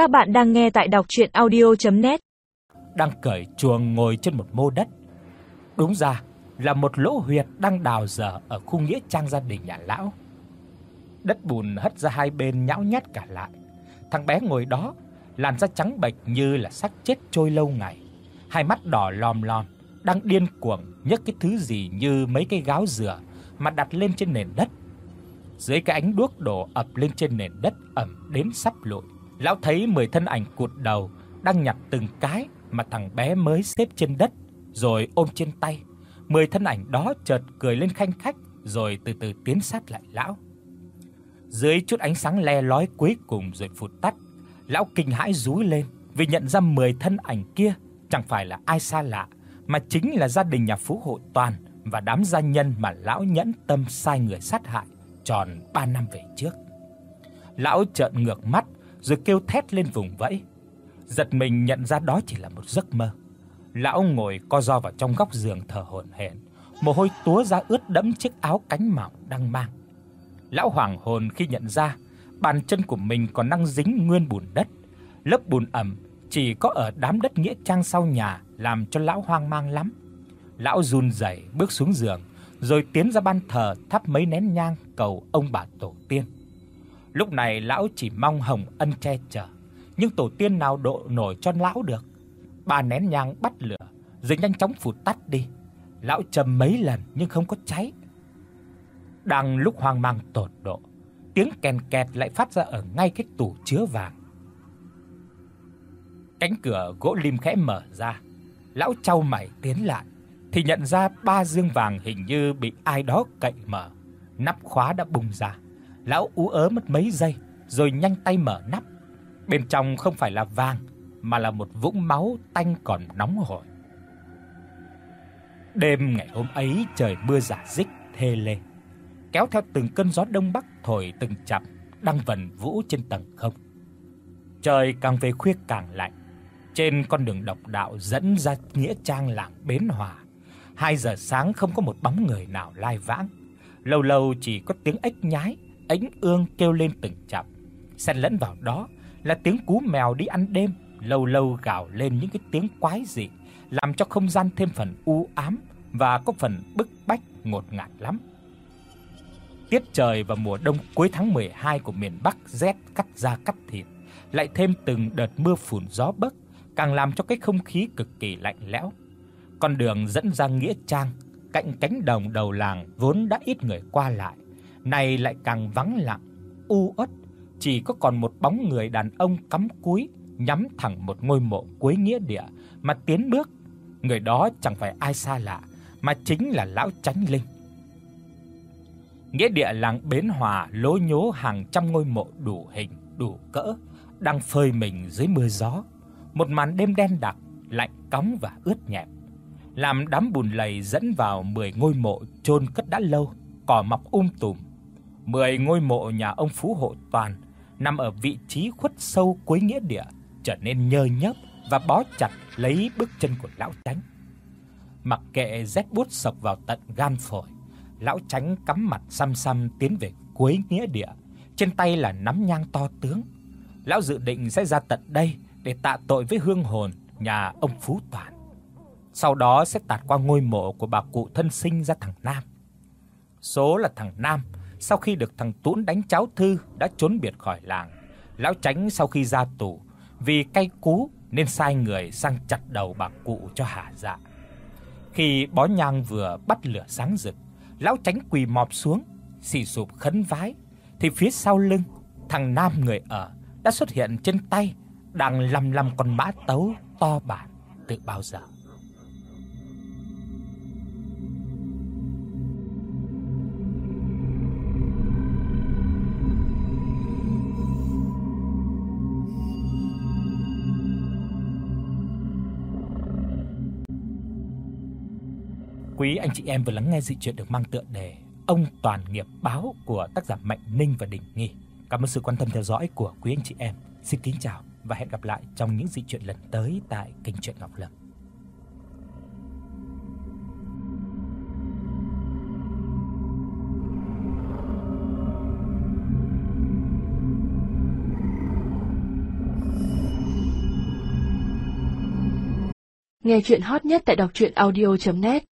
Các bạn đang nghe tại đọc audio net Đang cởi chuồng ngồi trên một mô đất. Đúng ra là một lỗ huyệt đang đào dở ở khu nghĩa trang gia đình nhà lão. Đất bùn hất ra hai bên nhão nhát cả lại. Thằng bé ngồi đó, làn da trắng bệch như là xác chết trôi lâu ngày, hai mắt đỏ lòm lòm, đang điên cuồng nhấc cái thứ gì như mấy cái gáo dừa mà đặt lên trên nền đất. Dưới cái ánh đuốc đổ ập lên trên nền đất ẩm đến sắp lụi, lão thấy 10 thân ảnh cụt đầu đang nhặt từng cái mà thằng bé mới xếp trên đất rồi ôm trên tay. 10 thân ảnh đó chợt cười lên khanh khách rồi từ từ tiến sát lại lão. Dưới chút ánh sáng le lói cuối cùng rồi phụt tắt, lão kinh hãi rúi lên vì nhận ra 10 thân ảnh kia chẳng phải là ai xa lạ mà chính là gia đình nhà Phú Hộ Toàn và đám gia nhân mà lão nhẫn tâm sai người sát hại tròn 3 năm về trước. Lão trợn ngược mắt rồi kêu thét lên vùng vẫy. Giật mình nhận ra đó chỉ là một giấc mơ. Lão ngồi co ro vào trong góc giường thở hổn hển, mồ hôi túa ra ướt đẫm chiếc áo cánh mỏng đang mang. Lão hoảng hồn khi nhận ra bàn chân của mình còn đang dính nguyên bùn đất. Lớp bùn ẩm chỉ có ở đám đất nghĩa trang sau nhà làm cho lão hoang mang lắm. Lão run rẩy bước xuống giường, rồi tiến ra ban thờ thắp mấy nén nhang cầu ông bà tổ tiên. Lúc này lão chỉ mong Hồng Ân che chở, nhưng tổ tiên nào độ nổi cho lão được. bà nén nhang bắt lửa, rồi nhanh chóng phụt tắt đi. Lão châm mấy lần nhưng không có cháy. Đang lúc hoang mang tột độ, tiếng kèn kẹt lại phát ra ở ngay cái tủ chứa vàng. Cánh cửa gỗ lim khẽ mở ra. Lão chau mày tiến lại thì nhận ra ba dương vàng hình như bị ai đó cậy mở. Nắp khóa đã bung ra. Lão ú ớ mất mấy giây rồi nhanh tay mở nắp. Bên trong không phải là vàng mà là một vũng máu tanh còn nóng hổi. Đêm ngày hôm ấy trời mưa rả rích thê lê, kéo theo từng cơn gió đông bắc thổi từng chập đang vần vũ trên tầng không. Trời càng về khuya càng lạnh. Trên con đường độc đạo dẫn ra nghĩa trang làng Bến Hòa, 2 giờ sáng không có một bóng người nào lai vãng. Lâu lâu chỉ có tiếng ếch nhái, ánh ương kêu lên từng chập. Xen lẫn vào đó là tiếng cú mèo đi ăn đêm, lâu lâu gào lên những cái tiếng quái dị, làm cho không gian thêm phần u ám và có phần bức bách ngột ngạt lắm. Tiết trời vào mùa đông cuối tháng 12 của miền Bắc rét cắt da cắt thịt, lại thêm từng đợt mưa phùn gió bấc, càng làm cho cái không khí cực kỳ lạnh lẽo. Con đường dẫn ra nghĩa trang, cạnh cánh đồng đầu làng vốn đã ít người qua lại, nay lại càng vắng lặng, u uất, chỉ có còn một bóng người đàn ông cắm cúi nhắm thẳng một ngôi mộ cuối nghĩa địa mà tiến bước. Người đó chẳng phải ai xa lạ, mà chính là lão Chánh Linh. Nghĩa địa làng Bến Hòa lố nhố hàng trăm ngôi mộ đủ hình, đủ cỡ đang phơi mình dưới mưa gió. Một màn đêm đen đặc, lạnh cóng và ướt nhẹp, làm đám bùn lầy dẫn vào 10 ngôi mộ chôn cất đã lâu, cỏ mọc um tùm. 10 ngôi mộ nhà ông Phú Hộ Toàn nằm ở vị trí khuất sâu cuối nghĩa địa, trở nên nhơ nhớp và bó chặt lấy bước chân của lão Chánh. Mặc kệ rét buốt sộc vào tận gan phổi, lão Chánh cắm mặt xăm xăm tiến về cuối nghĩa địa, trên tay là nắm nhang to tướng. Lão dự định sẽ ra tận đây để tạ tội với hương hồn nhà ông Phú Toàn. Sau đó sẽ tạt qua ngôi mộ của bà cụ thân sinh ra thằng Nam. Số là thằng Nam sau khi được thằng Tuấn đánh cháu thư đã trốn biệt khỏi làng. Lão tránh sau khi ra tù vì cay cú nên sai người sang chặt đầu bà cụ cho hả dạ. Khi bó nhang vừa bắt lửa sáng rực, lão tránh quỳ mọp xuống, xì sụp khấn vái thì phía sau lưng thằng Nam người ở đã xuất hiện trên tay đang lầm lầm con mã tấu to bản từ bao giờ. quý anh chị em vừa lắng nghe dị chuyện được mang tựa đề Ông Toàn Nghiệp Báo của tác giả Mạnh Ninh và Đình Nghi. Cảm ơn sự quan tâm theo dõi của quý anh chị em. Xin kính chào và hẹn gặp lại trong những dị chuyện lần tới tại kênh truyện Ngọc Lâm. Nghe truyện hot nhất tại đọc truyện audio net